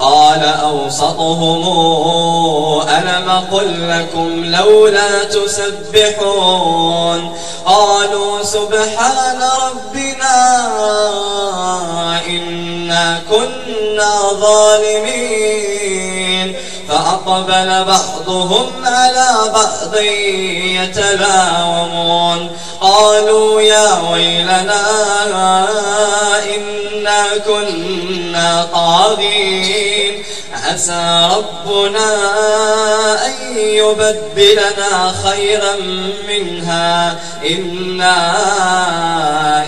قال أوسطهم ألم قل لكم لولا تسبحون قالوا سبحان ربنا إنا كنا ظالمين فأقبل بعضهم على بعض يتلاومون قالوا يا ويلنا إنا كنا طاغين. عسى ربنا أن يبدلنا خيرا منها. إنا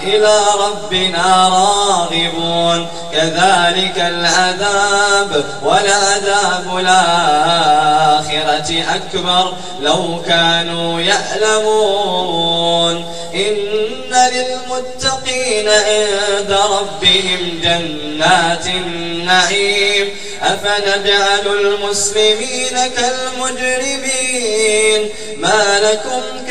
إلى ربنا راغبون. كذلك العذاب والعذاب الآخرة أكبر. لو كانوا يعلمون. إن للمتقين عند ربهم جنات النعيم. أفنجعل المسلمين كالمجرمين. ما لكم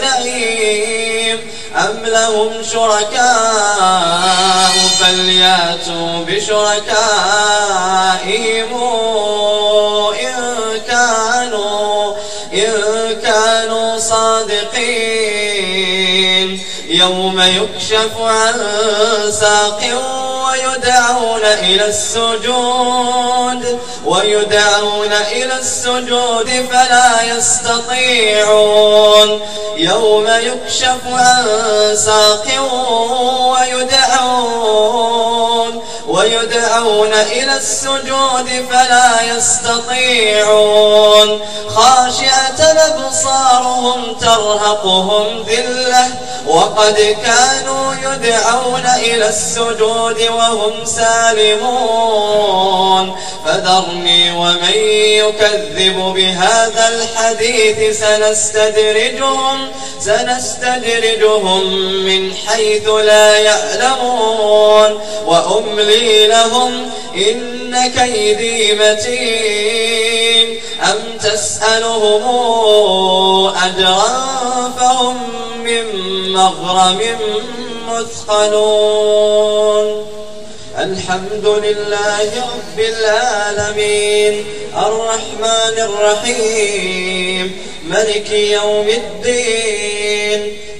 زعيم أم لهم شركاء فليأتوا بشركائهم إن كانوا إن كانوا صادقين. يوم يكشف عن ساق ويدعون إلى السجود ويدعون إلى السجود فلا يستطيعون. يوم يكشف عن ساق ويدعون ويدعون إلى السجود فلا يستطيعون. خاشعة أبصارهم ترهقهم ذلة وقد كانوا يدعون إلى السجود وهم سالمون. فذرني ومن يكذب بهذا الحديث سنستدرجهم سنستدرجهم من حيث لا يعلمون. وأملي لهم إن كيدي متين. أم تسألهم أجرا فهم من مغرم مثقلون. الحمد لله رب العالمين. الرحمن الرحيم. ملك يوم الدين.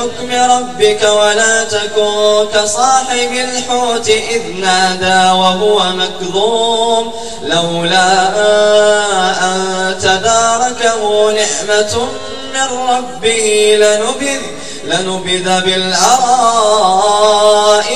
لحكم ربك ولا تكن كصاحب الحوت إذ نادى وهو مكظوم لولا أن تداركه نعمة من ربه لنبذ لنبذ بالعراء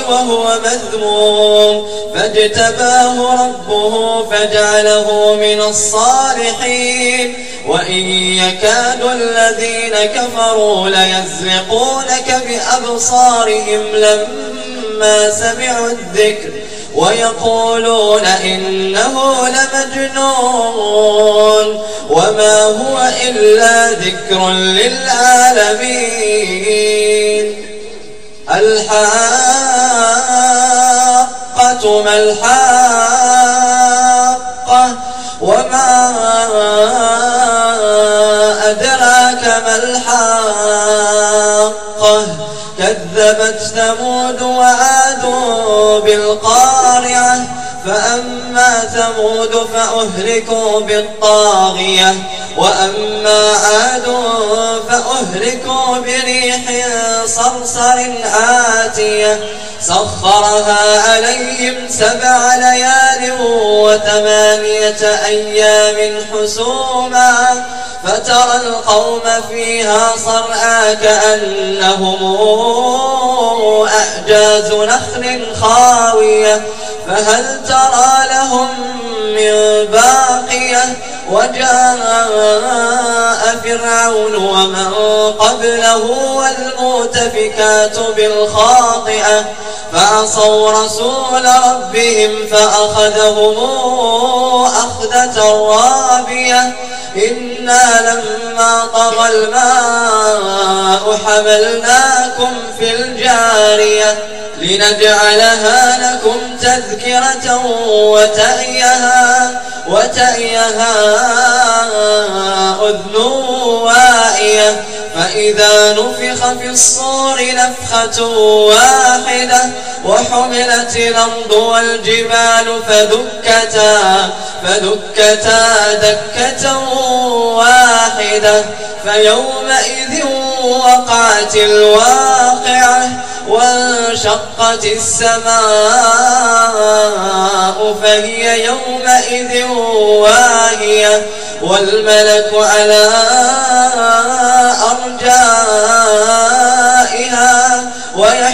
وهو مذموم. فاجتباه ربه فجعله من الصالحين. وإن يكاد الذين كفروا ليزلقونك بأبصارهم لما سمعوا الذكر. ويقولون إنه لمجنون وما هو إلا ذكر للعالمين. الحاقة ما الحاقة وما أدراك ما الحاقة. كذبت ثمود وعاد بالقارعة فأما ثمود فأهلكوا بالطاغية وأما عاد فأهلكوا بريح صرصر آتية. سخرها عليهم سبع ليال وثمانية أيام حسوما. فترى القوم فيها صرعا كأنهم أعجاز نخل خاوية. فهل ترى لهم من باقية وجاء فرعون ومن قبله والمؤتفكات بالخاطئة فعصوا رسول ربهم فأخذهم أخذة رابية إنا لما طغى الماء حملناكم في الجارية لنجعلها لكم تذكرة وتأيها, وتأيها أذن واعية فإذا نفخ في الصور نفخة واحدة وحملت الأرض والجبال فدكتا, فدكتا دكة واحدة. فيومئذ وقعت الواقعة وانشقت السماء فهي يومئذ واهية. والملك على